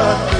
love.